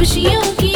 Hoje eu